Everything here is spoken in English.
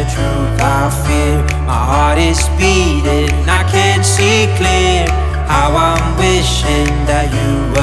the truth I fear. My heart is beating, I can't see clear. How I'm wishing that you were